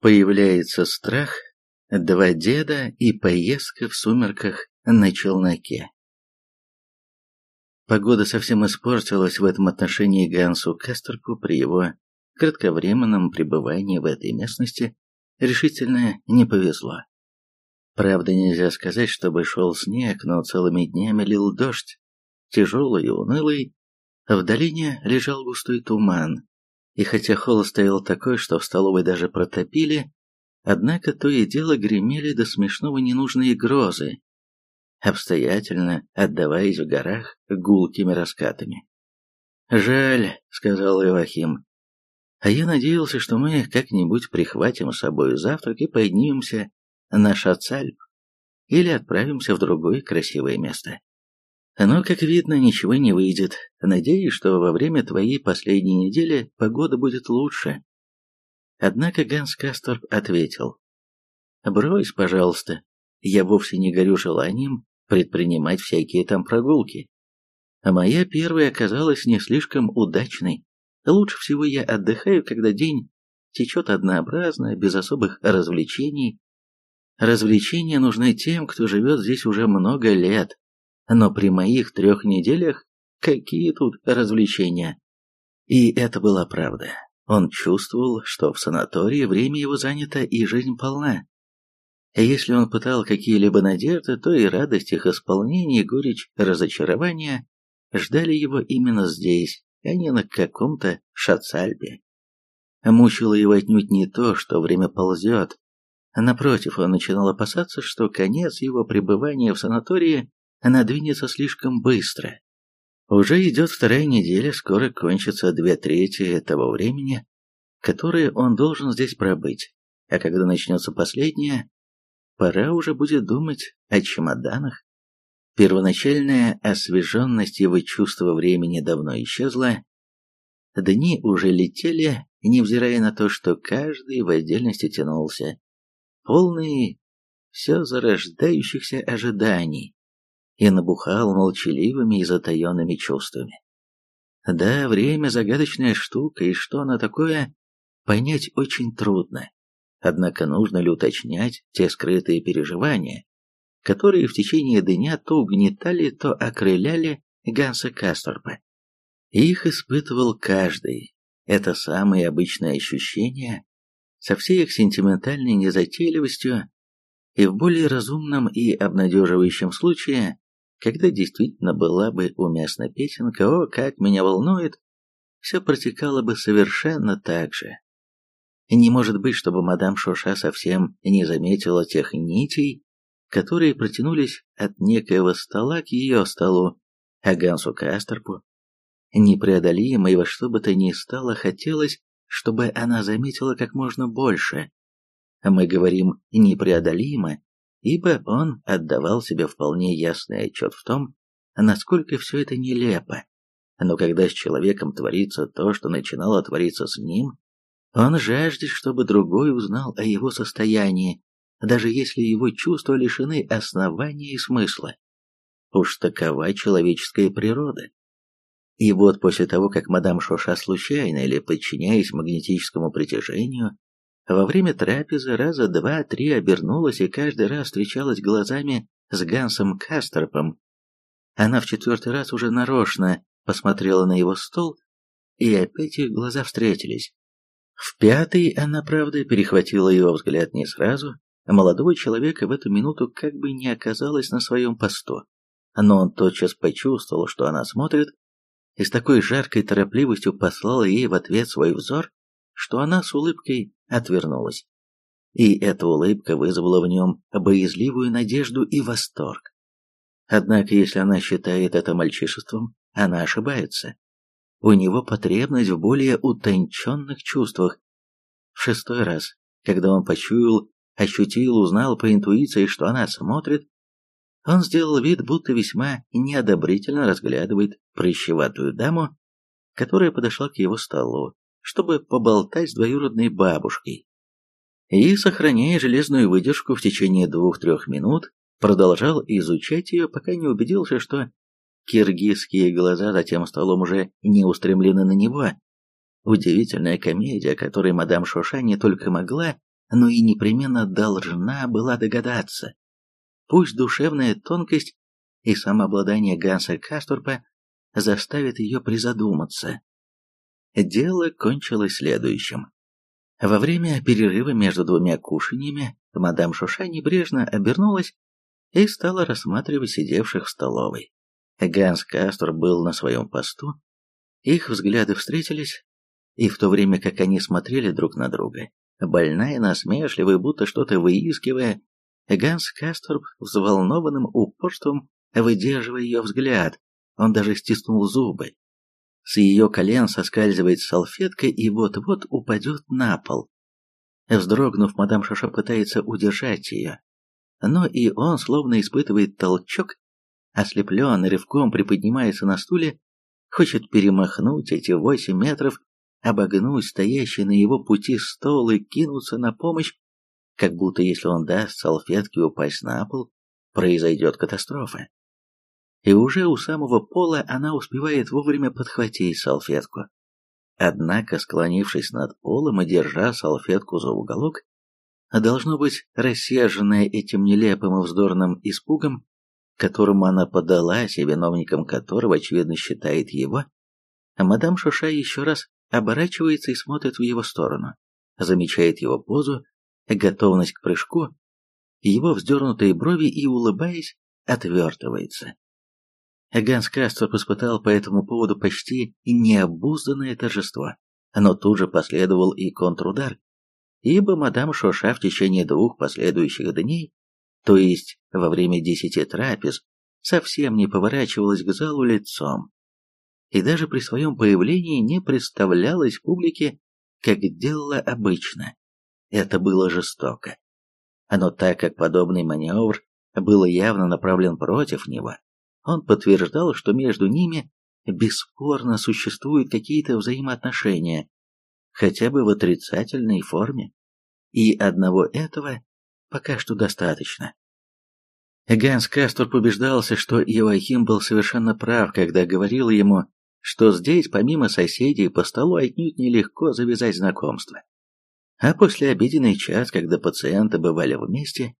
Появляется страх, два деда и поездка в сумерках на челноке. Погода совсем испортилась в этом отношении Гансу Кастерку при его кратковременном пребывании в этой местности решительно не повезло. Правда, нельзя сказать, чтобы шел снег, но целыми днями лил дождь, тяжелый и унылый. В долине лежал густой туман, и хотя холод стоял такой, что в столовой даже протопили, однако то и дело гремели до смешного ненужные грозы, обстоятельно отдаваясь в горах гулкими раскатами. «Жаль», — сказал Ивахим, — «а я надеялся, что мы как-нибудь прихватим с собой завтрак и поднимемся на Шацальп или отправимся в другое красивое место. Но, как видно, ничего не выйдет. Надеюсь, что во время твоей последней недели погода будет лучше». Однако Ганс Касторп ответил, «Брось, пожалуйста, я вовсе не горю желанием предпринимать всякие там прогулки. А моя первая оказалась не слишком удачной. Лучше всего я отдыхаю, когда день течет однообразно, без особых развлечений. Развлечения нужны тем, кто живет здесь уже много лет. Но при моих трех неделях какие тут развлечения? И это была правда. Он чувствовал, что в санатории время его занято и жизнь полна. Если он пытал какие-либо надежды, то и радость их исполнения, и горечь разочарования ждали его именно здесь, а не на каком-то шацальбе. Мучило его отнюдь не то, что время ползет. Напротив, он начинал опасаться, что конец его пребывания в санатории надвинется слишком быстро. Уже идет вторая неделя, скоро кончится две трети того времени, которое он должен здесь пробыть, а когда начнется последняя, пора уже будет думать о чемоданах. Первоначальная освеженность его чувства времени давно исчезла. Дни уже летели, невзирая на то, что каждый в отдельности тянулся, полный все зарождающихся ожиданий, и набухал молчаливыми и затаенными чувствами. Да, время загадочная штука, и что оно такое, понять очень трудно. Однако нужно ли уточнять те скрытые переживания, которые в течение дня то угнетали, то окрыляли Ганса Касторпа. Их испытывал каждый. Это самые обычные ощущения, со всей их сентиментальной незатейливостью, и в более разумном и обнадеживающем случае, когда действительно была бы уместна песенка «О, как меня волнует», все протекало бы совершенно так же. Не может быть, чтобы мадам Шоша совсем не заметила тех нитей, которые протянулись от некоего стола к ее столу, а Гансу Кастерпу. Непреодолимо и во что бы то ни стало хотелось, чтобы она заметила как можно больше. Мы говорим «непреодолимо», ибо он отдавал себе вполне ясный отчет в том, насколько все это нелепо. Но когда с человеком творится то, что начинало твориться с ним, он жаждет, чтобы другой узнал о его состоянии, даже если его чувства лишены основания и смысла. Уж такова человеческая природа. И вот после того, как мадам Шоша случайно или подчиняясь магнетическому притяжению, во время трапезы раза два-три обернулась и каждый раз встречалась глазами с Гансом Кастерпом, она в четвертый раз уже нарочно посмотрела на его стол, и опять их глаза встретились. В пятый она, правда, перехватила его взгляд не сразу, а молодого человека в эту минуту как бы не оказалось на своем посту. Но он тотчас почувствовал, что она смотрит, и с такой жаркой торопливостью послал ей в ответ свой взор, что она с улыбкой отвернулась. И эта улыбка вызвала в нем боязливую надежду и восторг. Однако, если она считает это мальчишеством, она ошибается у него потребность в более утонченных чувствах. В шестой раз, когда он почуял, ощутил, узнал по интуиции, что она смотрит, он сделал вид, будто весьма неодобрительно разглядывает прыщеватую даму, которая подошла к его столу, чтобы поболтать с двоюродной бабушкой. И, сохраняя железную выдержку в течение двух-трех минут, продолжал изучать ее, пока не убедился, что Киргизские глаза за тем столом уже не устремлены на него. Удивительная комедия, которой мадам Шоша не только могла, но и непременно должна была догадаться. Пусть душевная тонкость и самообладание Ганса Касторпа заставит ее призадуматься. Дело кончилось следующим. Во время перерыва между двумя кушаньями мадам Шуша небрежно обернулась и стала рассматривать сидевших в столовой. Ганс Кастор был на своем посту, их взгляды встретились, и в то время как они смотрели друг на друга, больная, насмешливая, будто что-то выискивая, Ганс Касторб взволнованным упорством выдерживая ее взгляд, он даже стиснул зубы. С ее колен соскальзывает салфетка и вот-вот упадет на пол. Вздрогнув, мадам Шаша пытается удержать ее, но и он словно испытывает толчок, ослепленный рывком приподнимается на стуле, хочет перемахнуть эти восемь метров, обогнуть стоящий на его пути стол и кинуться на помощь, как будто если он даст салфетке упасть на пол, произойдет катастрофа. И уже у самого пола она успевает вовремя подхватить салфетку. Однако, склонившись над полом и держа салфетку за уголок, должно быть, рассерженная этим нелепым и вздорным испугом, которому она подалась и виновником которого, очевидно, считает его, мадам Шуша еще раз оборачивается и смотрит в его сторону, замечает его позу, готовность к прыжку, его вздернутые брови и, улыбаясь, отвертывается. Ганс Кастроп испытал по этому поводу почти необузданное торжество, но тут же последовал и контрудар, ибо мадам Шоша в течение двух последующих дней, то есть во время десяти трапез, совсем не поворачивалась к залу лицом, и даже при своем появлении не представлялась публике, как делала обычно. Это было жестоко. Но так как подобный маневр был явно направлен против него, он подтверждал, что между ними бесспорно существуют какие-то взаимоотношения, хотя бы в отрицательной форме, и одного этого пока что достаточно. Ганс Кастор побеждался, что Иоахим был совершенно прав, когда говорил ему, что здесь, помимо соседей, по столу отнюдь нелегко завязать знакомство. А после обеденный час, когда пациенты бывали вместе,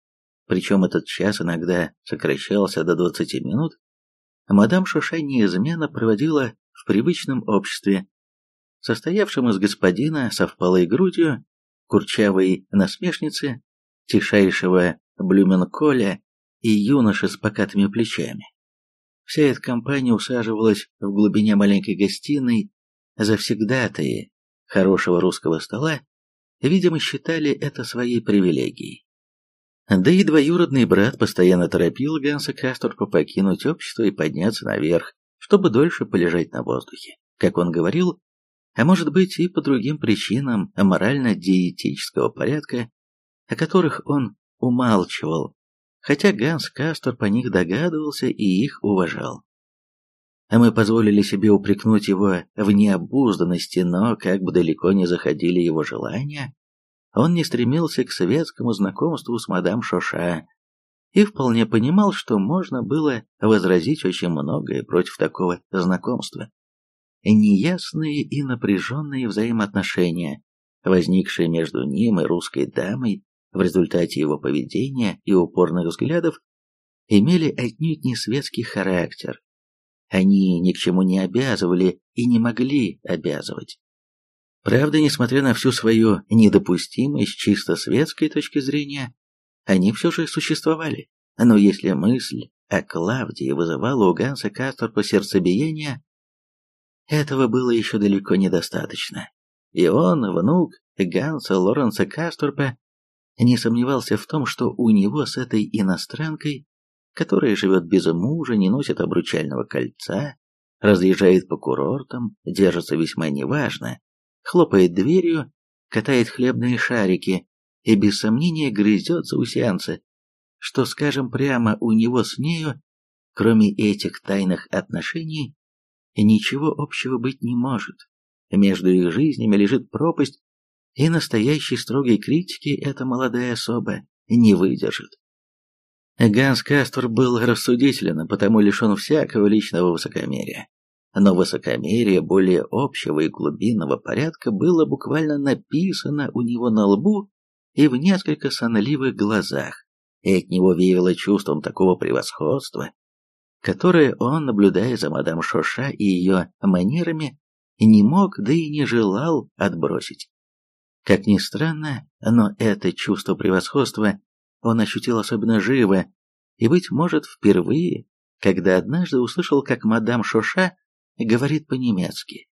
причем этот час иногда сокращался до 20 минут, мадам Шуша неизменно проводила в привычном обществе, состоявшем из господина со впалой грудью, курчавой насмешницы, тишайшего блюменколя и юноши с покатыми плечами. Вся эта компания усаживалась в глубине маленькой гостиной, завсегдатые хорошего русского стола видимо, считали это своей привилегией. Да и двоюродный брат постоянно торопил Ганса Касторпа покинуть общество и подняться наверх, чтобы дольше полежать на воздухе, как он говорил, а может быть и по другим причинам морально-диетического порядка, о которых он умалчивал, хотя Ганс Кастор по них догадывался и их уважал. А мы позволили себе упрекнуть его в необузданности, но как бы далеко не заходили его желания, он не стремился к светскому знакомству с мадам Шоша и вполне понимал, что можно было возразить очень многое против такого знакомства. Неясные и напряженные взаимоотношения, возникшие между ним и русской дамой в результате его поведения и упорных взглядов, имели отнюдь не светский характер, они ни к чему не обязывали и не могли обязывать. Правда, несмотря на всю свою недопустимость чисто светской точки зрения, они все же существовали. Но если мысль о Клавдии вызывала у Ганса Касторпа сердцебиение, этого было еще далеко недостаточно. И он, внук Ганса Лоренса Касторпа, не сомневался в том, что у него с этой иностранкой которая живет без мужа, не носит обручального кольца, разъезжает по курортам, держится весьма неважно, хлопает дверью, катает хлебные шарики и без сомнения грызет заусянцы, что, скажем прямо, у него с нею, кроме этих тайных отношений, ничего общего быть не может. Между их жизнями лежит пропасть, и настоящей строгой критики эта молодая особа не выдержит. Ганс Кастор был рассудителен, потому лишен всякого личного высокомерия. Но высокомерие более общего и глубинного порядка было буквально написано у него на лбу и в несколько сонливых глазах, и от него веяло чувством такого превосходства, которое он, наблюдая за мадам Шоша и ее манерами, не мог, да и не желал отбросить. Как ни странно, но это чувство превосходства он ощутил особенно живо, и, быть может, впервые, когда однажды услышал, как мадам Шоша говорит по-немецки.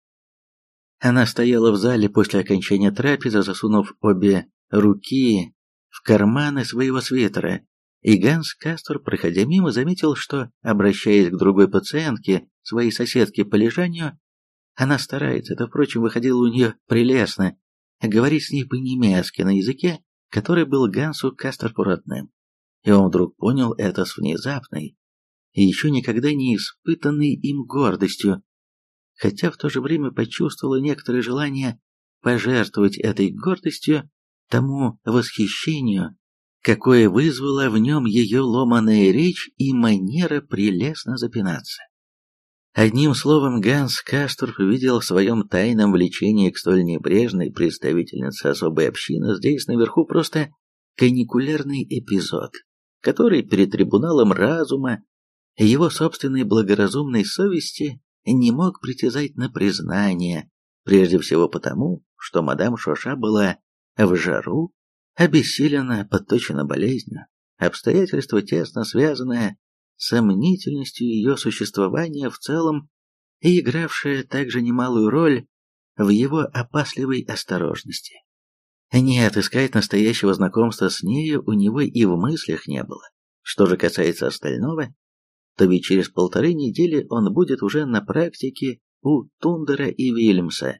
Она стояла в зале после окончания трапезы, засунув обе руки в карманы своего свитера, и Ганс Кастор, проходя мимо, заметил, что, обращаясь к другой пациентке, своей соседке по лежанию, она старается, это, впрочем, выходило у нее прелестно, говорить с ней по-немецки на языке, который был Гансу Касторпу родным. И он вдруг понял это с внезапной и еще никогда не испытанной им гордостью, хотя в то же время почувствовала некоторое желание пожертвовать этой гордостью тому восхищению, какое вызвала в нем ее ломаная речь и манера прелестно запинаться. Одним словом, Ганс Касторф видел в своем тайном влечении к столь небрежной представительнице особой общины здесь наверху просто каникулярный эпизод, который перед трибуналом разума его собственной благоразумной совести не мог притязать на признание, прежде всего потому, что мадам Шоша была в жару, обессилена, подточена болезнью, обстоятельство тесно связанное с сомнительностью ее существования в целом и игравшее также немалую роль в его опасливой осторожности. Нет, искать настоящего знакомства с нею у него и в мыслях не было. Что же касается остального, то ведь через полторы недели он будет уже на практике у Тундера и Вильямса,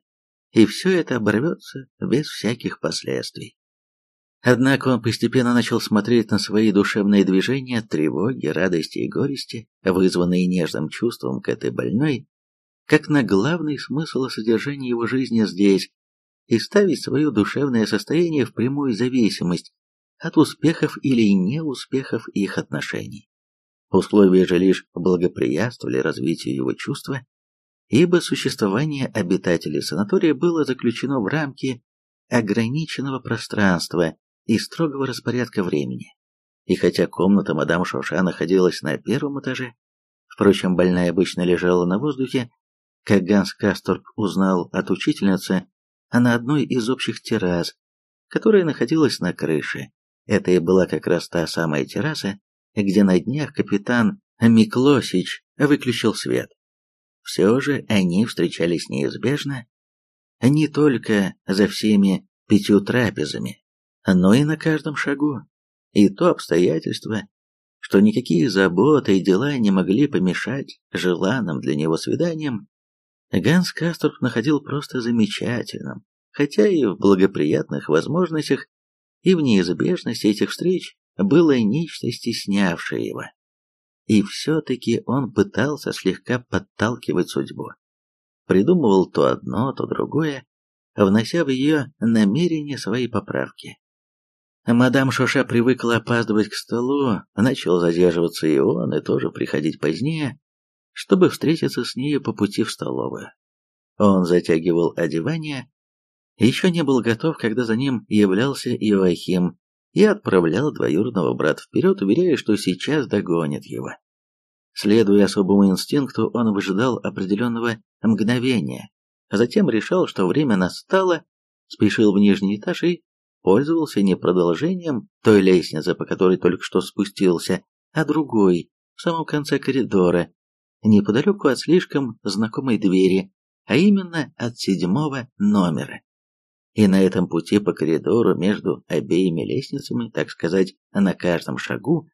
и все это оборвется без всяких последствий. Однако он постепенно начал смотреть на свои душевные движения, тревоги, радости и горести, вызванные нежным чувством к этой больной, как на главный смысл содержания его жизни здесь, и ставить свое душевное состояние в прямую зависимость от успехов или неуспехов их отношений. Условия же лишь благоприятствовали развитию его чувства, ибо существование обитателей санатория было заключено в рамки ограниченного пространства и строгого распорядка времени. И хотя комната мадам Шоша находилась на первом этаже, впрочем, больная обычно лежала на воздухе, как Ганс Касторп узнал от учительницы, а на одной из общих террас, которая находилась на крыше. Это и была как раз та самая терраса, где на днях капитан Миклосич выключил свет. Все же они встречались неизбежно, не только за всеми пятью трапезами, но и на каждом шагу. И то обстоятельство, что никакие заботы и дела не могли помешать желанным для него свиданиям, Ганс Касторп находил просто замечательным, хотя и в благоприятных возможностях, и в неизбежности этих встреч было нечто стеснявшее его. И все-таки он пытался слегка подталкивать судьбу. Придумывал то одно, то другое, внося в ее намерение свои поправки. Мадам Шоша привыкла опаздывать к столу, начал задерживаться и он, и тоже приходить позднее, чтобы встретиться с нею по пути в столовую. Он затягивал одевание, еще не был готов, когда за ним являлся Иоахим и отправлял двоюродного брата вперед, уверяя, что сейчас догонит его. Следуя особому инстинкту, он выжидал определенного мгновения, а затем решал, что время настало, спешил в нижний этаж и пользовался не продолжением той лестницы, по которой только что спустился, а другой, в самом конце коридора, неподалеку от слишком знакомой двери, а именно от седьмого номера. И на этом пути по коридору между обеими лестницами, так сказать, на каждом шагу,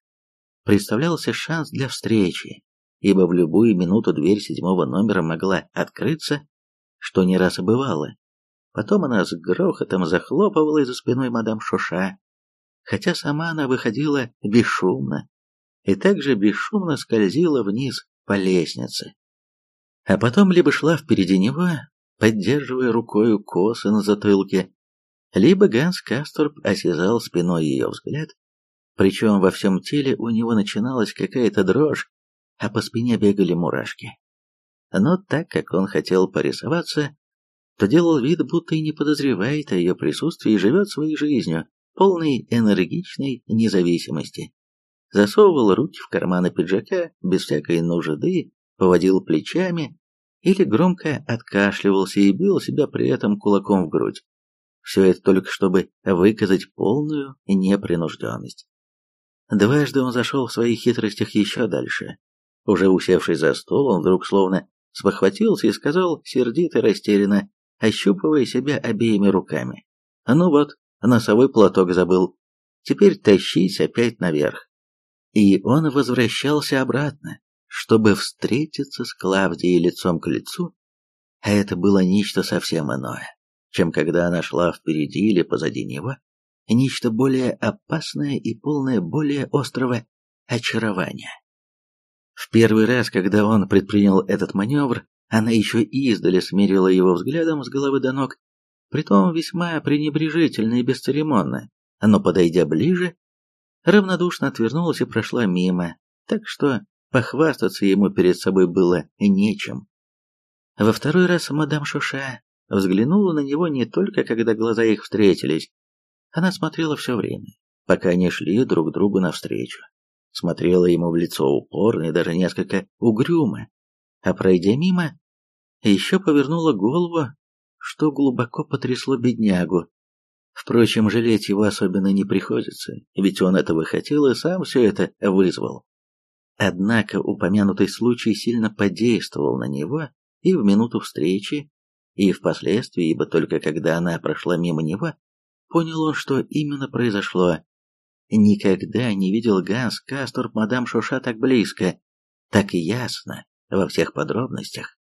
представлялся шанс для встречи, ибо в любую минуту дверь седьмого номера могла открыться, что не раз бывало. Потом она с грохотом захлопывалась за спиной мадам Шоша, хотя сама она выходила бесшумно, и также бесшумно скользила вниз по лестнице. А потом либо шла впереди него, поддерживая рукою косы на затылке, либо Ганс Касторп осязал спиной ее взгляд, причем во всем теле у него начиналась какая-то дрожь, а по спине бегали мурашки. Но так как он хотел порисоваться, то делал вид, будто и не подозревает о ее присутствии и живет своей жизнью, полной энергичной независимости. Засовывал руки в карманы пиджака без всякой нужды, поводил плечами или громко откашливался и бил себя при этом кулаком в грудь. Все это только чтобы выказать полную непринужденность. Дважды он зашел в своих хитростях еще дальше. Уже усевшись за стол, он вдруг словно спохватился и сказал сердито растерянно, ощупывая себя обеими руками. «Ну вот, носовой платок забыл. Теперь тащись опять наверх». И он возвращался обратно, чтобы встретиться с Клавдией лицом к лицу, а это было нечто совсем иное, чем когда она шла впереди или позади него, нечто более опасное и полное более острого очарования. В первый раз, когда он предпринял этот маневр, она еще издали смерила его взглядом с головы до ног, притом весьма пренебрежительно и бесцеремонно, но, подойдя ближе, равнодушно отвернулась и прошла мимо, так что похвастаться ему перед собой было нечем. Во второй раз мадам Шуша взглянула на него не только когда глаза их встретились, она смотрела все время, пока они шли друг другу навстречу смотрела ему в лицо упорно и даже несколько угрюмо, а пройдя мимо, еще повернула голову, что глубоко потрясло беднягу. Впрочем, жалеть его особенно не приходится, ведь он этого хотел и сам все это вызвал. Однако упомянутый случай сильно подействовал на него и в минуту встречи, и впоследствии, ибо только когда она прошла мимо него, понял он, что именно произошло, Никогда не видел Ганс Касторп мадам Шуша так близко, так ясно, во всех подробностях.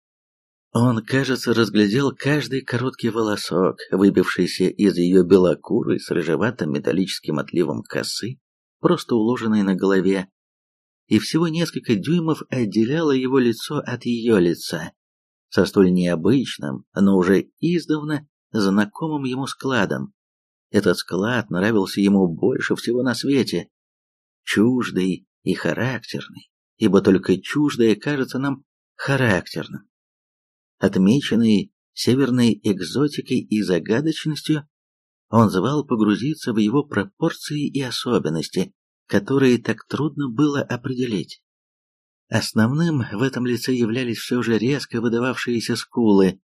Он, кажется, разглядел каждый короткий волосок, выбившийся из ее белокурой с рыжеватым металлическим отливом косы, просто уложенной на голове, и всего несколько дюймов отделяло его лицо от ее лица, со столь необычным, но уже издавна знакомым ему складом, этот склад нравился ему больше всего на свете. Чуждый и характерный, ибо только чуждое кажется нам характерным. Отмеченный северной экзотикой и загадочностью, он звал погрузиться в его пропорции и особенности, которые так трудно было определить. Основным в этом лице являлись все же резко выдававшиеся скулы.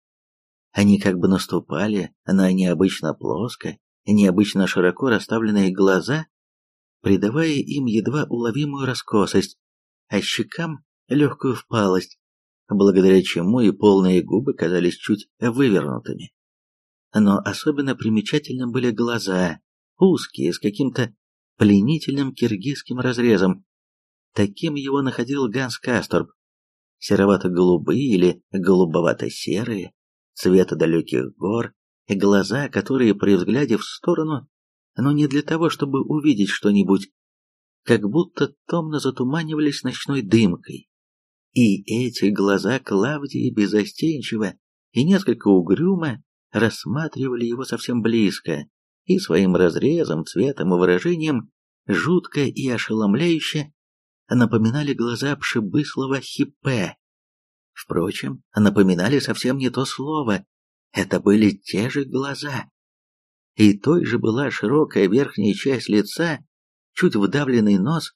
Они как бы наступали на необычно плоско необычно широко расставленные глаза, придавая им едва уловимую раскосость, а щекам легкую впалость, благодаря чему и полные губы казались чуть вывернутыми. Но особенно примечательны были глаза, узкие, с каким-то пленительным киргизским разрезом. Таким его находил Ганс Касторб. Серовато-голубые или голубовато-серые, цвета далеких гор, глаза, которые при взгляде в сторону, но не для того, чтобы увидеть что-нибудь, как будто томно затуманивались ночной дымкой. И эти глаза Клавдии безостенчиво и несколько угрюмо рассматривали его совсем близко, и своим разрезом, цветом и выражением жутко и ошеломляюще напоминали глаза пшебыслого хипе. Впрочем, напоминали совсем не то слово, это были те же глаза. И той же была широкая верхняя часть лица, чуть вдавленный нос,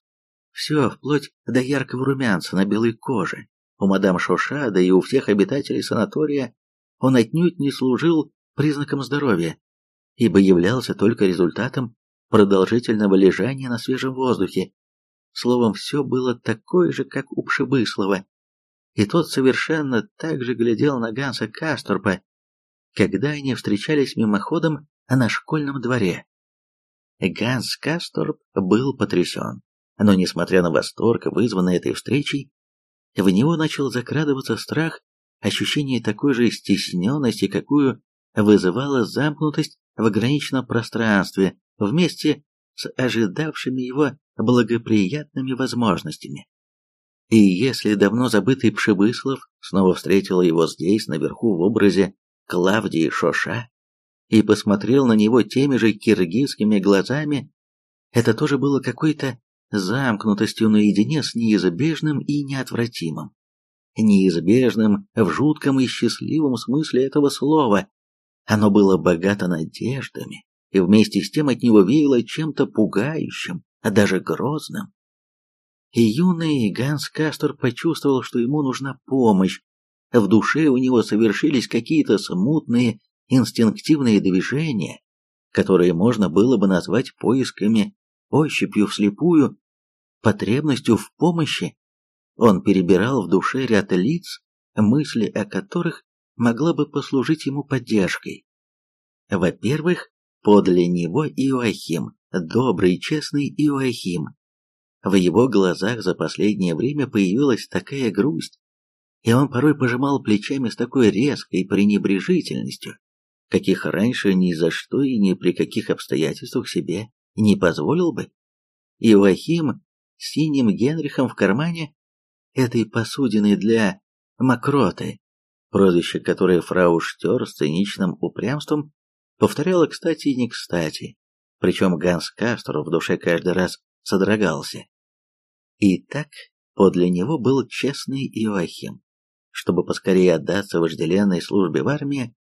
все вплоть до яркого румянца на белой коже. У мадам Шоша, да и у всех обитателей санатория, он отнюдь не служил признаком здоровья, ибо являлся только результатом продолжительного лежания на свежем воздухе. Словом, все было такое же, как у Пшебыслова. И тот совершенно так же глядел на Ганса Касторпа, когда они встречались мимоходом на школьном дворе. Ганс Касторп был потрясен, но, несмотря на восторг, вызванный этой встречей, в него начал закрадываться страх, ощущение такой же стесненности, какую вызывала замкнутость в ограниченном пространстве вместе с ожидавшими его благоприятными возможностями. И если давно забытый Пшебыслов снова встретил его здесь, наверху, в образе Клавдии Шоша и посмотрел на него теми же киргизскими глазами, это тоже было какой-то замкнутостью наедине с неизбежным и неотвратимым. Неизбежным в жутком и счастливом смысле этого слова. Оно было богато надеждами и вместе с тем от него веяло чем-то пугающим, а даже грозным. И юный Ганс Кастор почувствовал, что ему нужна помощь. В душе у него совершились какие-то смутные инстинктивные движения, которые можно было бы назвать поисками, ощупью вслепую, потребностью в помощи. Он перебирал в душе ряд лиц, мысли о которых могла бы послужить ему поддержкой. Во-первых, подле него Иоахим, добрый, честный Иоахим. В его глазах за последнее время появилась такая грусть, и он порой пожимал плечами с такой резкой пренебрежительностью, каких раньше ни за что и ни при каких обстоятельствах себе не позволил бы. Иоахим с синим Генрихом в кармане этой посудины для мокроты, прозвище которое фрау Штер с циничным упрямством повторяла кстати и не кстати, причем Ганс Кастро в душе каждый раз содрогался. И так подле него был честный Иоахим. Чтобы поскорее отдаться вожделенной службе в армии,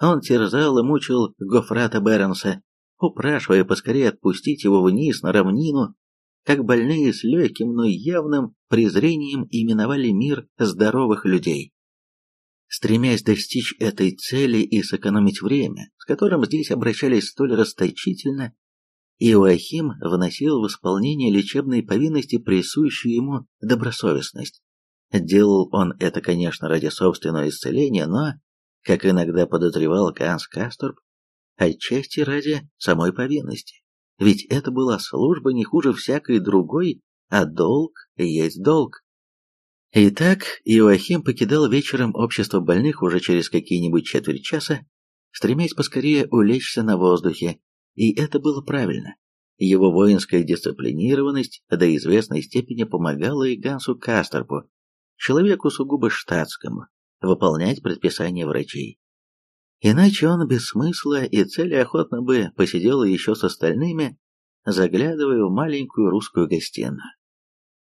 он терзал и мучил Гофрата Бернса, упрашивая поскорее отпустить его вниз на равнину, как больные с легким, но явным презрением именовали мир здоровых людей. Стремясь достичь этой цели и сэкономить время, с которым здесь обращались столь расточительно, Иоахим вносил в исполнение лечебной повинности присущую ему добросовестность. Делал он это, конечно, ради собственного исцеления, но, как иногда подозревал Ганс Касторб, отчасти ради самой повинности. Ведь это была служба не хуже всякой другой, а долг есть долг. Итак, Иоахим покидал вечером общество больных уже через какие-нибудь четверть часа, стремясь поскорее улечься на воздухе, и это было правильно. Его воинская дисциплинированность до известной степени помогала и Гансу Кастерпу, человеку сугубо штатскому, выполнять предписания врачей. Иначе он без смысла и цели охотно бы посидел еще с остальными, заглядывая в маленькую русскую гостиную.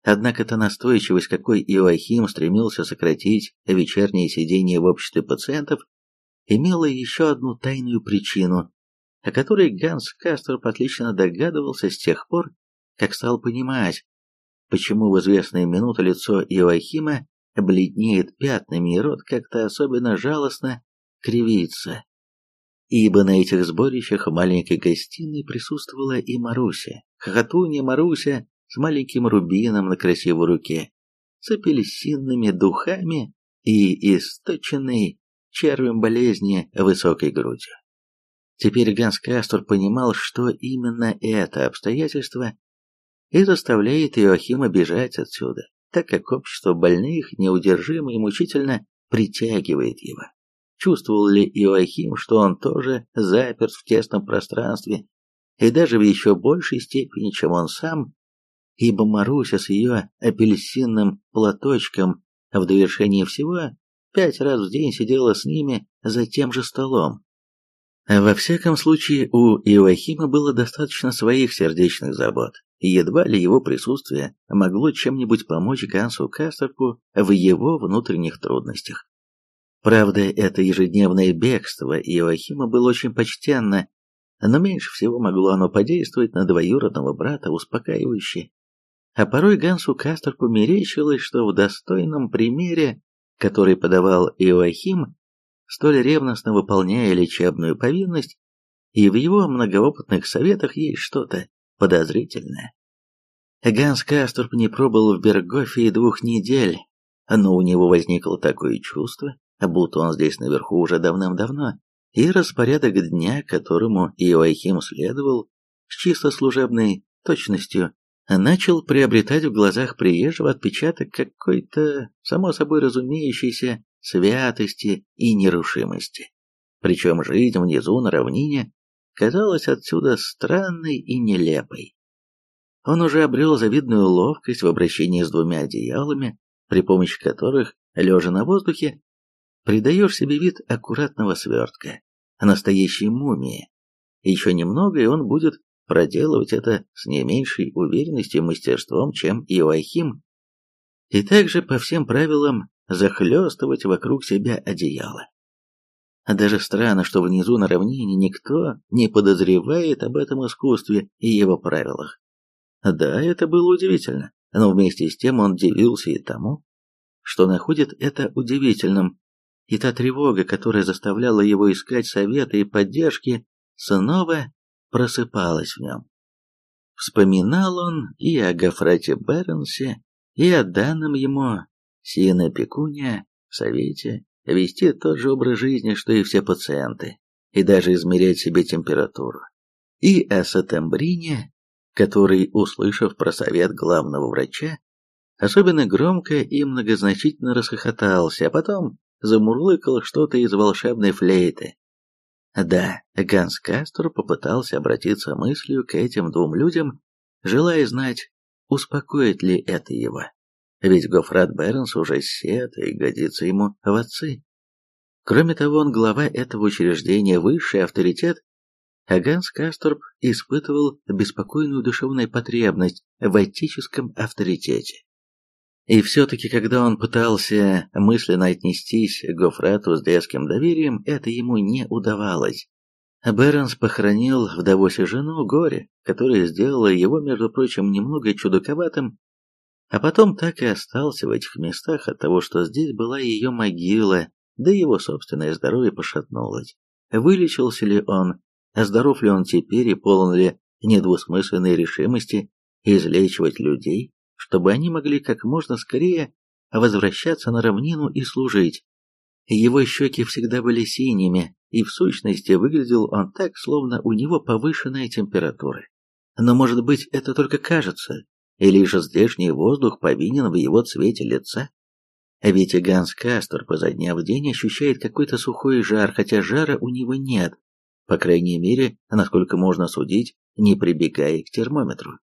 Однако та настойчивость, какой Иоахим стремился сократить вечернее сидение в обществе пациентов, имела еще одну тайную причину, о которой Ганс Кастер отлично догадывался с тех пор, как стал понимать, почему в известные минуты лицо Иоахима бледнеет пятнами и рот как-то особенно жалостно кривится. Ибо на этих сборищах в маленькой гостиной присутствовала и Маруся, хохотунья Маруся, с маленьким рубином на красивой руке, с апельсинными духами и источенной червем болезни высокой грудью. Теперь Ганс Кастор понимал, что именно это обстоятельство и заставляет Иоахима бежать отсюда, так как общество больных неудержимо и мучительно притягивает его. Чувствовал ли Иоахим, что он тоже заперт в тесном пространстве, и даже в еще большей степени, чем он сам, ибо Маруся с ее апельсинным платочком в довершении всего пять раз в день сидела с ними за тем же столом. Во всяком случае, у Иоахима было достаточно своих сердечных забот, и едва ли его присутствие могло чем-нибудь помочь Гансу Кастерку в его внутренних трудностях. Правда, это ежедневное бегство Иоахима было очень почтенно, но меньше всего могло оно подействовать на двоюродного брата успокаивающе а порой Гансу Кастерку мерещилось, что в достойном примере, который подавал Иоахим, столь ревностно выполняя лечебную повинность, и в его многоопытных советах есть что-то подозрительное. Ганс Касторп не пробыл в Бергофе двух недель, но у него возникло такое чувство, будто он здесь наверху уже давным-давно, и распорядок дня, которому Иоахим следовал, с чисто служебной точностью начал приобретать в глазах приезжего отпечаток какой-то, само собой разумеющейся, святости и нерушимости. Причем жизнь внизу на равнине казалась отсюда странной и нелепой. Он уже обрел завидную ловкость в обращении с двумя одеялами, при помощи которых, лежа на воздухе, придаешь себе вид аккуратного свертка, настоящей мумии. Еще немного, и он будет проделывать это с не меньшей уверенностью и мастерством, чем Иоахим, и также по всем правилам захлестывать вокруг себя одеяло. Даже странно, что внизу на равнине никто не подозревает об этом искусстве и его правилах. Да, это было удивительно, но вместе с тем он дивился и тому, что находит это удивительным, и та тревога, которая заставляла его искать совета и поддержки, снова просыпалась в нем. Вспоминал он и о Гафрате Бернсе, и о данном ему Сина Пекуния совете вести тот же образ жизни, что и все пациенты, и даже измерять себе температуру. И о Сатамбрине, который, услышав про совет главного врача, особенно громко и многозначительно расхохотался, а потом замурлыкал что-то из волшебной флейты. Да, Ганс Кастер попытался обратиться мыслью к этим двум людям, желая знать, успокоит ли это его. Ведь Гофрат Бернс уже сет и годится ему в отцы. Кроме того, он глава этого учреждения, высший авторитет, а Ганс Касторп испытывал беспокойную душевную потребность в этическом авторитете. И все-таки, когда он пытался мысленно отнестись к Гофрату с детским доверием, это ему не удавалось. Бернс похоронил в Давосе жену горе, которая сделала его, между прочим, немного чудаковатым, а потом так и остался в этих местах от того, что здесь была ее могила, да его собственное здоровье пошатнулось. Вылечился ли он, здоров ли он теперь и полон ли недвусмысленной решимости излечивать людей, чтобы они могли как можно скорее возвращаться на равнину и служить. Его щеки всегда были синими, и в сущности выглядел он так, словно у него повышенная температура. Но может быть это только кажется, или же здешний воздух повинен в его цвете лица? Ведь и Ганс Кастер поза дня в день ощущает какой-то сухой жар, хотя жара у него нет, по крайней мере, насколько можно судить, не прибегая к термометру.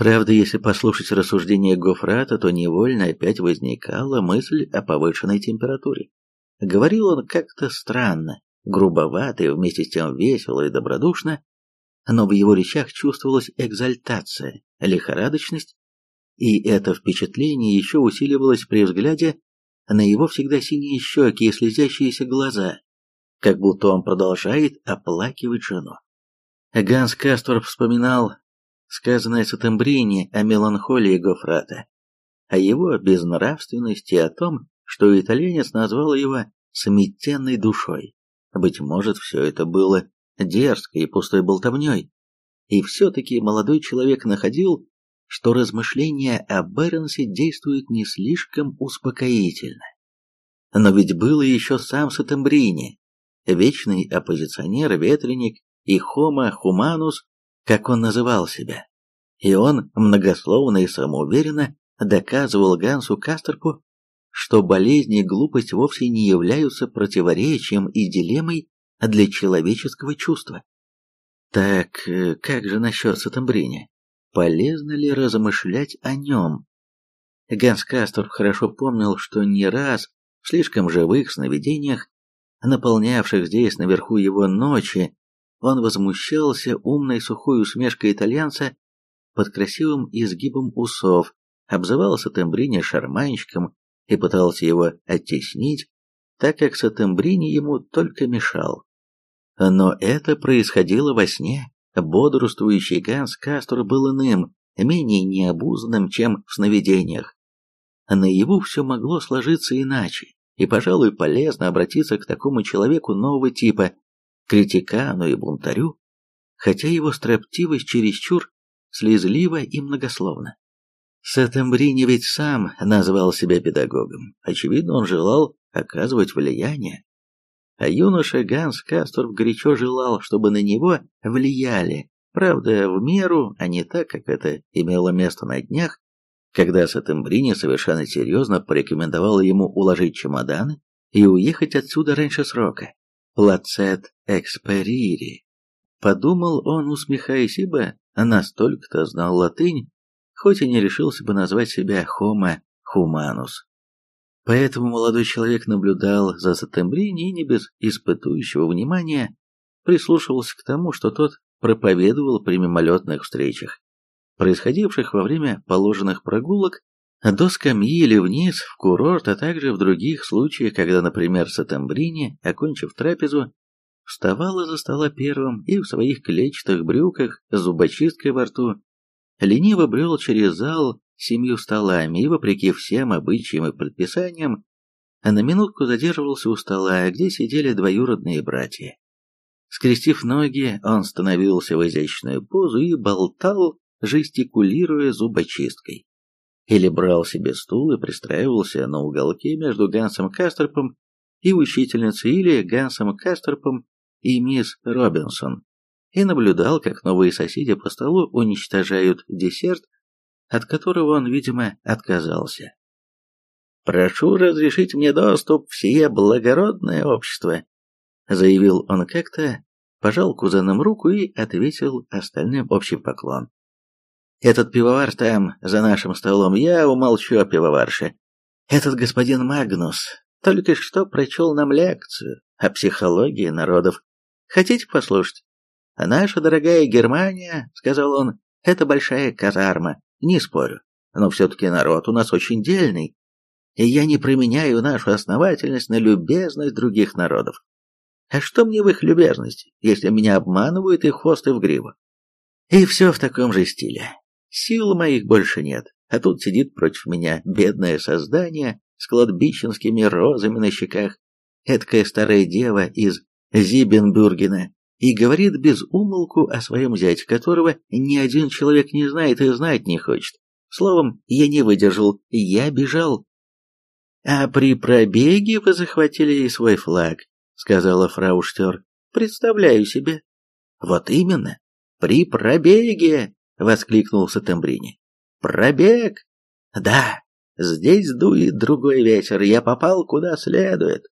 Правда, если послушать рассуждения Гофрата, то невольно опять возникала мысль о повышенной температуре. Говорил он как-то странно, грубовато и вместе с тем весело и добродушно, но в его речах чувствовалась экзальтация, лихорадочность, и это впечатление еще усиливалось при взгляде на его всегда синие щеки и слезящиеся глаза, как будто он продолжает оплакивать жену. Ганс Кастор вспоминал сказанное Сатембрини о меланхолии Гофрата, о его безнравственности, о том, что итальянец назвал его «сметенной душой». Быть может, все это было дерзкой и пустой болтовней. И все-таки молодой человек находил, что размышления о Бернсе действуют не слишком успокоительно. Но ведь было еще сам Сатембрини, вечный оппозиционер, ветреник и хома хуманус, как он называл себя. И он многословно и самоуверенно доказывал Гансу Кастерпу, что болезни и глупость вовсе не являются противоречием и дилеммой для человеческого чувства. Так, э, как же насчет Сатамбрини? Полезно ли размышлять о нем? Ганс Кастор хорошо помнил, что не раз в слишком живых сновидениях, наполнявших здесь наверху его ночи, он возмущался умной сухой усмешкой итальянца под красивым изгибом усов, обзывал Сатамбрини шарманщиком и пытался его оттеснить, так как Сатамбрини ему только мешал. Но это происходило во сне. Бодрствующий Ганс Кастор был иным, менее необузанным, чем в сновидениях. Наяву все могло сложиться иначе, и, пожалуй, полезно обратиться к такому человеку нового типа, критикану и бунтарю, хотя его строптивость чересчур слезлива и многословна. Сатамбрини ведь сам назвал себя педагогом. Очевидно, он желал оказывать влияние а юноша Ганс Касторф горячо желал, чтобы на него влияли, правда, в меру, а не так, как это имело место на днях, когда Сатембрини совершенно серьезно порекомендовал ему уложить чемоданы и уехать отсюда раньше срока. Плацет эксперири. Подумал он, усмехаясь, ибо настолько-то знал латынь, хоть и не решился бы назвать себя homo humanus. Поэтому молодой человек наблюдал за Сатембрини и не без испытующего внимания прислушивался к тому, что тот проповедовал при мимолетных встречах, происходивших во время положенных прогулок до скамьи или вниз в курорт, а также в других случаях, когда, например, Сатамбрини, окончив трапезу, вставал из-за стола первым и в своих клетчатых брюках с зубочисткой во рту лениво брел через зал семью столами и, вопреки всем обычаям и предписаниям, на минутку задерживался у стола, где сидели двоюродные братья. Скрестив ноги, он становился в изящную позу и болтал, жестикулируя зубочисткой или брал себе стул и пристраивался на уголке между Гансом Кастерпом и учительницей, или Гансом Кастерпом и мисс Робинсон, и наблюдал, как новые соседи по столу уничтожают десерт, от которого он, видимо, отказался. «Прошу разрешить мне доступ в сие благородное общество», заявил он как-то, пожал кузенам руку и ответил остальным общий поклон. Этот пивовар там, за нашим столом, я умолчу о пивоварше. Этот господин Магнус только что прочел нам лекцию о психологии народов. Хотите послушать? Наша дорогая Германия, сказал он, это большая казарма, не спорю. Но все-таки народ у нас очень дельный, и я не применяю нашу основательность на любезность других народов. А что мне в их любезности, если меня обманывают и хвосты в гриву? И все в таком же стиле. Сил моих больше нет, а тут сидит против меня бедное создание с кладбищенскими розами на щеках, эткая старая дева из Зибенбюргена, и говорит без умолку о своем зяте, которого ни один человек не знает и знать не хочет. Словом, я не выдержал, я бежал. «А при пробеге вы захватили и свой флаг», — сказала фрау Штер. «Представляю себе». «Вот именно, при пробеге», воскликнул Сатембрини. Пробег! Да, здесь дует другой ветер, я попал куда следует.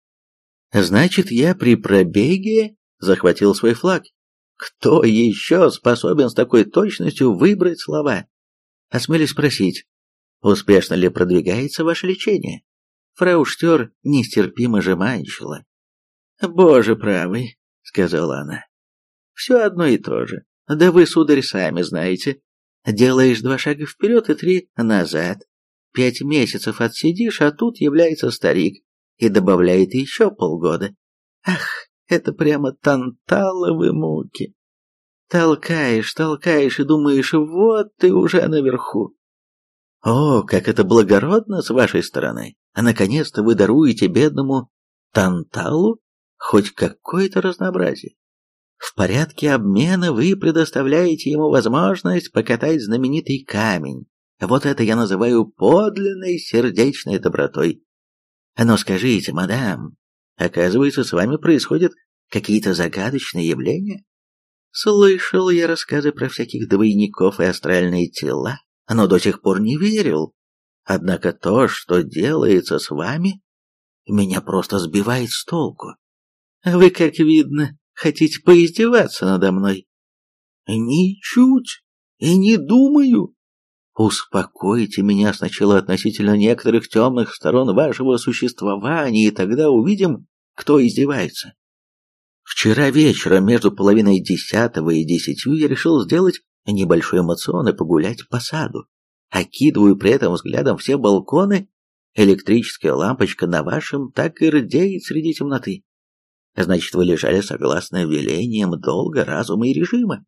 Значит, я при пробеге захватил свой флаг. Кто еще способен с такой точностью выбрать слова? Осмелюсь спросить, успешно ли продвигается ваше лечение? Фрау Штер нестерпимо жеманчила. «Боже правый», — сказала она, — «все одно и то же. Да вы, сударь, сами знаете. Делаешь два шага вперед и три назад. Пять месяцев отсидишь, а тут является старик и добавляет еще полгода. Ах, это прямо танталовые муки. Толкаешь, толкаешь и думаешь, вот ты уже наверху. О, как это благородно с вашей стороны. А наконец-то вы даруете бедному Танталу хоть какое-то разнообразие. В порядке обмена вы предоставляете ему возможность покатать знаменитый камень. Вот это я называю подлинной сердечной добротой. Но скажите, мадам, оказывается, с вами происходят какие-то загадочные явления? Слышал я рассказы про всяких двойников и астральные тела, но до сих пор не верил. Однако то, что делается с вами, меня просто сбивает с толку. Вы, как видно, Хотите поиздеваться надо мной? Ничуть и не думаю. Успокойте меня сначала относительно некоторых темных сторон вашего существования, и тогда увидим, кто издевается. Вчера вечером между половиной десятого и десятью я решил сделать небольшой эмоцион и погулять по саду. Окидываю при этом взглядом все балконы, электрическая лампочка на вашем так и рдеет среди темноты. Значит, вы лежали согласно велениям долга, разума и режима.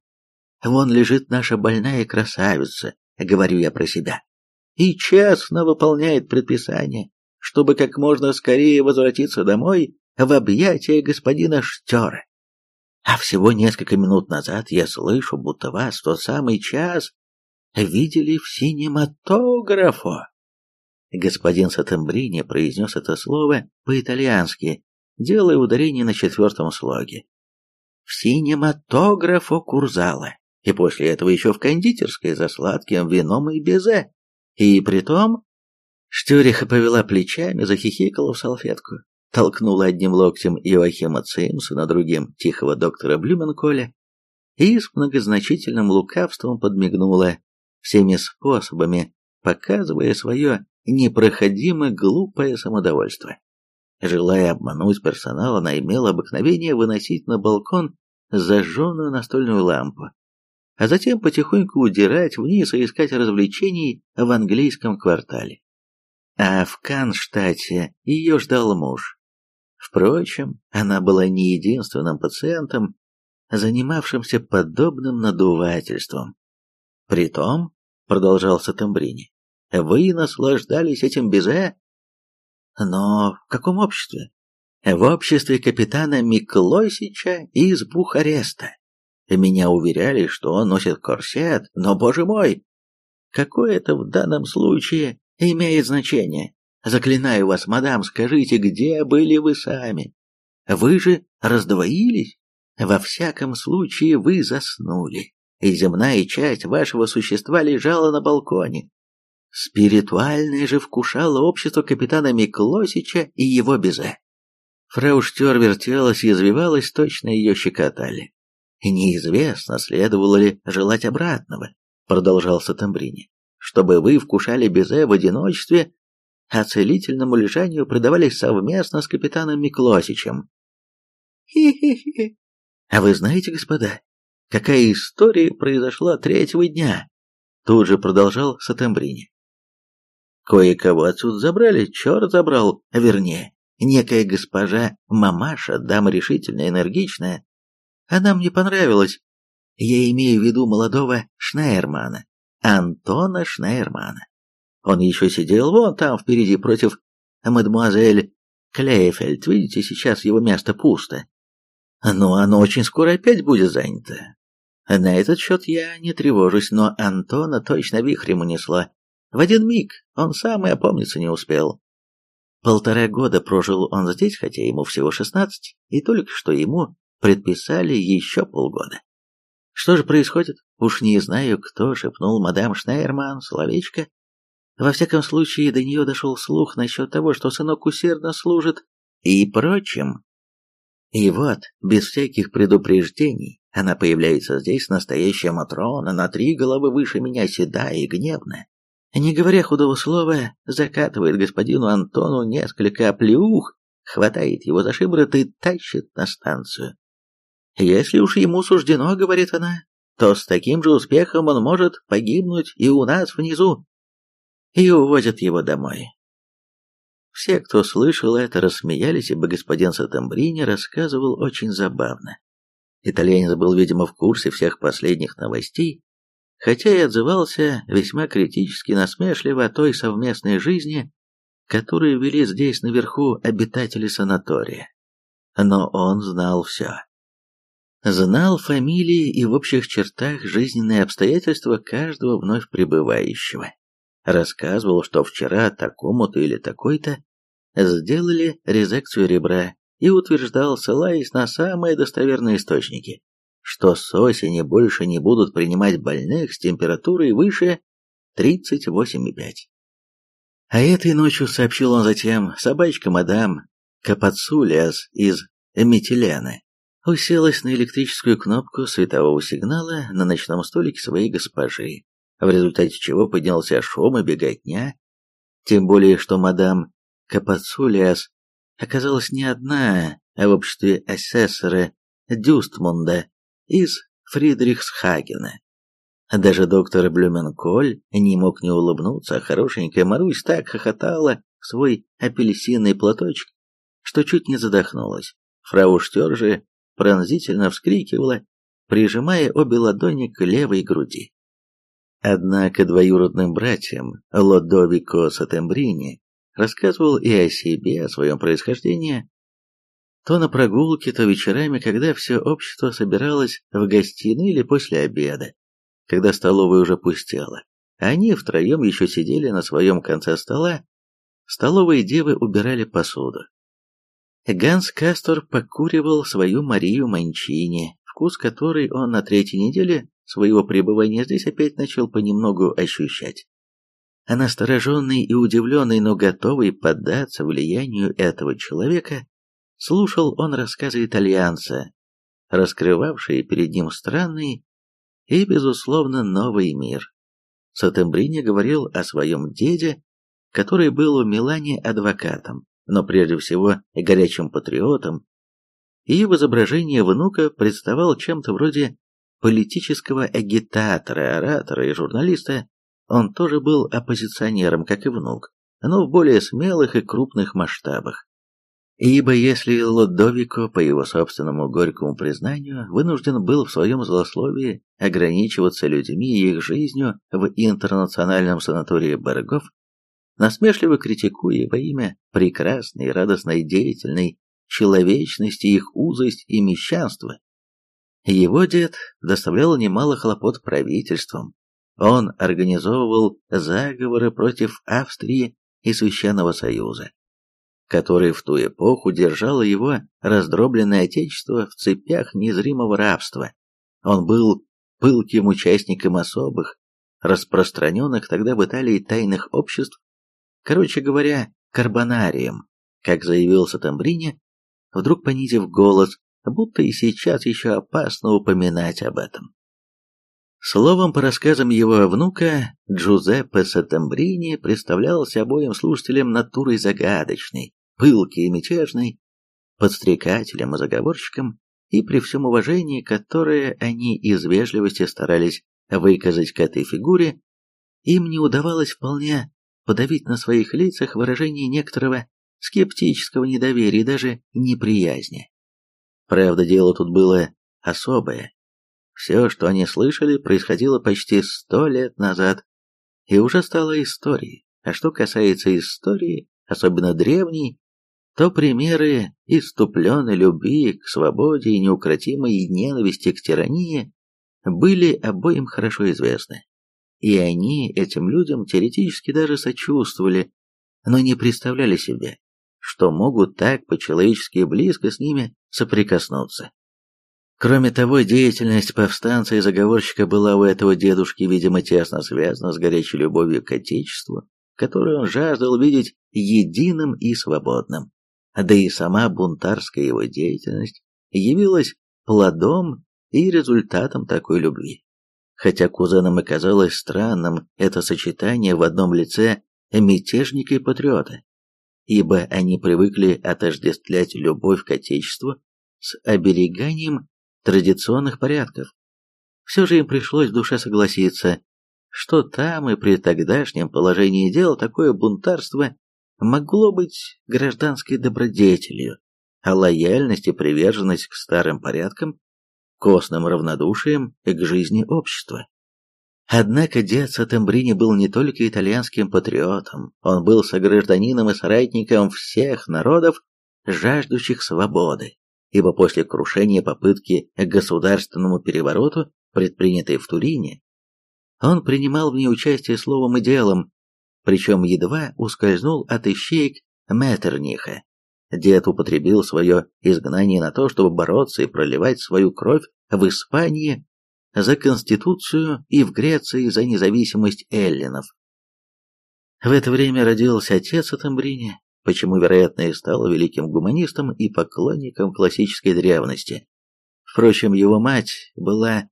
Вон лежит наша больная красавица, говорю я про себя, и честно выполняет предписание, чтобы как можно скорее возвратиться домой в объятия господина Штера. А всего несколько минут назад я слышу, будто вас в тот самый час видели в синематографо. Господин Сатембрини произнес это слово по-итальянски, делая ударение на четвертом слоге. В синематографо Курзала, и после этого еще в кондитерской за сладким вином и безе. И притом... Штюриха повела плечами, захихикала в салфетку, толкнула одним локтем Иоахима Цимса, другим тихого доктора Блюменколя и с многозначительным лукавством подмигнула всеми способами, показывая свое непроходимо глупое самодовольство. Желая обмануть персонал, она имела обыкновение выносить на балкон зажженную настольную лампу, а затем потихоньку удирать вниз и искать развлечений в английском квартале. а в Канштате ее ждал муж. Впрочем, она была не единственным пациентом, занимавшимся подобным надувательством. Притом, продолжал Сатамбрини, вы наслаждались этим безе? Но в каком обществе? В обществе капитана Миклосича из Бухареста. Меня уверяли, что он носит корсет, но, боже мой, какое это в данном случае имеет значение? Заклинаю вас, мадам, скажите, где были вы сами? Вы же раздвоились? Во всяком случае, вы заснули, и земная часть вашего существа лежала на балконе. Спиритуальное же вкушало общество капитана Миклосича и его безе. Фрау Штер вертелась и извивалась, точно ее щекотали. «Неизвестно, следовало ли желать обратного», — продолжал Сатамбрини, «чтобы вы вкушали безе в одиночестве, а целительному лежанию предавались совместно с капитаном Миклосичем». «Хи-хи-хи! А вы знаете, господа, какая история произошла третьего дня?» Тут же продолжал Сатамбрини. Кое-кого отсюда забрали, черт забрал, вернее, некая госпожа Мамаша, дама решительная, энергичная, она мне понравилась. Я имею в виду молодого Шнайермана, Антона Шнайермана. Он еще сидел вон там впереди против мадемуазель Клейфельд. Видите, сейчас его место пусто. Но оно очень скоро опять будет занято. На этот счет я не тревожусь, но Антона точно вихрем унесло. В один миг он сам и опомниться не успел. Полтора года прожил он здесь, хотя ему всего шестнадцать, и только что ему предписали еще полгода. Что же происходит? Уж не знаю, кто шепнул мадам Шнайерман словечко. Во всяком случае, до нее дошел слух насчет того, что сынок усердно служит и прочим. И вот, без всяких предупреждений, она появляется здесь, настоящая Матрона, на три головы выше меня, седая и гневная. Не говоря худого слова, закатывает господину Антону несколько оплеух, хватает его за шиворот и тащит на станцию. Если уж ему суждено, говорит она, то с таким же успехом он может погибнуть и у нас внизу. И увозят его домой. Все, кто слышал это, рассмеялись, ибо господин Сатамбрини рассказывал очень забавно. Итальянец был, видимо, в курсе всех последних новостей, хотя и отзывался весьма критически насмешливо о той совместной жизни, которую вели здесь наверху обитатели санатория. Но он знал все. Знал фамилии и в общих чертах жизненные обстоятельства каждого вновь прибывающего. Рассказывал, что вчера такому-то или такой-то сделали резекцию ребра и утверждал, ссылаясь на самые достоверные источники, что с осени больше не будут принимать больных с температурой выше 38,5. А этой ночью, сообщил он затем, собачка мадам Капацулиас из Метиляны уселась на электрическую кнопку светового сигнала на ночном столике своей госпожи, в результате чего поднялся шум и беготня, тем более что мадам Капацулиас оказалась не одна, а в обществе асессора Дюстмунда из Фридрихсхагена. Даже доктор Блюменколь не мог не улыбнуться, а хорошенькая Марусь так хохотала в свой апельсинный платочек, что чуть не задохнулась. Фрау Штер же пронзительно вскрикивала, прижимая обе ладони к левой груди. Однако двоюродным братьям Лодовико Сатембрини рассказывал и о себе, о своем происхождении, то на прогулке, то вечерами, когда все общество собиралось в гостиной или после обеда, когда столовая уже пустела. Они втроем еще сидели на своем конце стола, столовые девы убирали посуду. Ганс Кастор покуривал свою Марию Манчини, вкус которой он на третьей неделе своего пребывания здесь опять начал понемногу ощущать. А настороженный и удивленный, но готовый поддаться влиянию этого человека, слушал он рассказы итальянца, раскрывавшие перед ним странный и, безусловно, новый мир. Сатембрини говорил о своем деде, который был в Милане адвокатом, но прежде всего горячим патриотом, и в изображении внука представал чем-то вроде политического агитатора, оратора и журналиста, он тоже был оппозиционером, как и внук, но в более смелых и крупных масштабах. Ибо если Лодовико, по его собственному горькому признанию, вынужден был в своем злословии ограничиваться людьми и их жизнью в интернациональном санатории Боргов, насмешливо критикуя во имя прекрасной радостной деятельной человечности их узость и мещанство, его дед доставлял немало хлопот правительством. Он организовывал заговоры против Австрии и Священного Союза который в ту эпоху держало его раздробленное отечество в цепях незримого рабства. Он был пылким участником особых, распространенных тогда в Италии тайных обществ, короче говоря, карбонарием, как заявил Сатамбрини, вдруг понизив голос, будто и сейчас еще опасно упоминать об этом. Словом, по рассказам его внука, Джузеппе Сатамбрини представлялся обоим слушателям натурой загадочной, пылкий и мятежный, подстрекателем и заговорщиком, и при всем уважении, которое они из вежливости старались выказать к этой фигуре, им не удавалось вполне подавить на своих лицах выражение некоторого скептического недоверия и даже неприязни. Правда, дело тут было особое. Все, что они слышали, происходило почти сто лет назад и уже стало историей. А что касается истории, особенно древней, то примеры иступленной любви к свободе и неукротимой ненависти к тирании были обоим хорошо известны. И они этим людям теоретически даже сочувствовали, но не представляли себе, что могут так по-человечески близко с ними соприкоснуться. Кроме того, деятельность повстанца и заговорщика была у этого дедушки, видимо, тесно связана с горячей любовью к Отечеству, которую он жаждал видеть единым и свободным да и сама бунтарская его деятельность явилась плодом и результатом такой любви. Хотя кузенам и казалось странным это сочетание в одном лице мятежника и патриота, ибо они привыкли отождествлять любовь к Отечеству с обереганием традиционных порядков. Все же им пришлось в душе согласиться, что там и при тогдашнем положении дел такое бунтарство могло быть гражданской добродетелью, а лояльность и приверженность к старым порядкам – костным равнодушием к жизни общества. Однако дед Сатембрини был не только итальянским патриотом, он был согражданином и соратником всех народов, жаждущих свободы, ибо после крушения попытки к государственному перевороту, предпринятой в Турине, он принимал в ней участие словом и делом, причем едва ускользнул от ищеек Меттерниха. Дед употребил свое изгнание на то, чтобы бороться и проливать свою кровь в Испании за Конституцию и в Греции за независимость эллинов. В это время родился отец Атамбрини, почему, вероятно, и стал великим гуманистом и поклонником классической древности. Впрочем, его мать была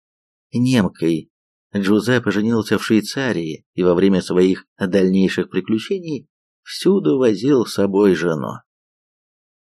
немкой Джузеппе женился в Швейцарии и во время своих дальнейших приключений всюду возил с собой жену.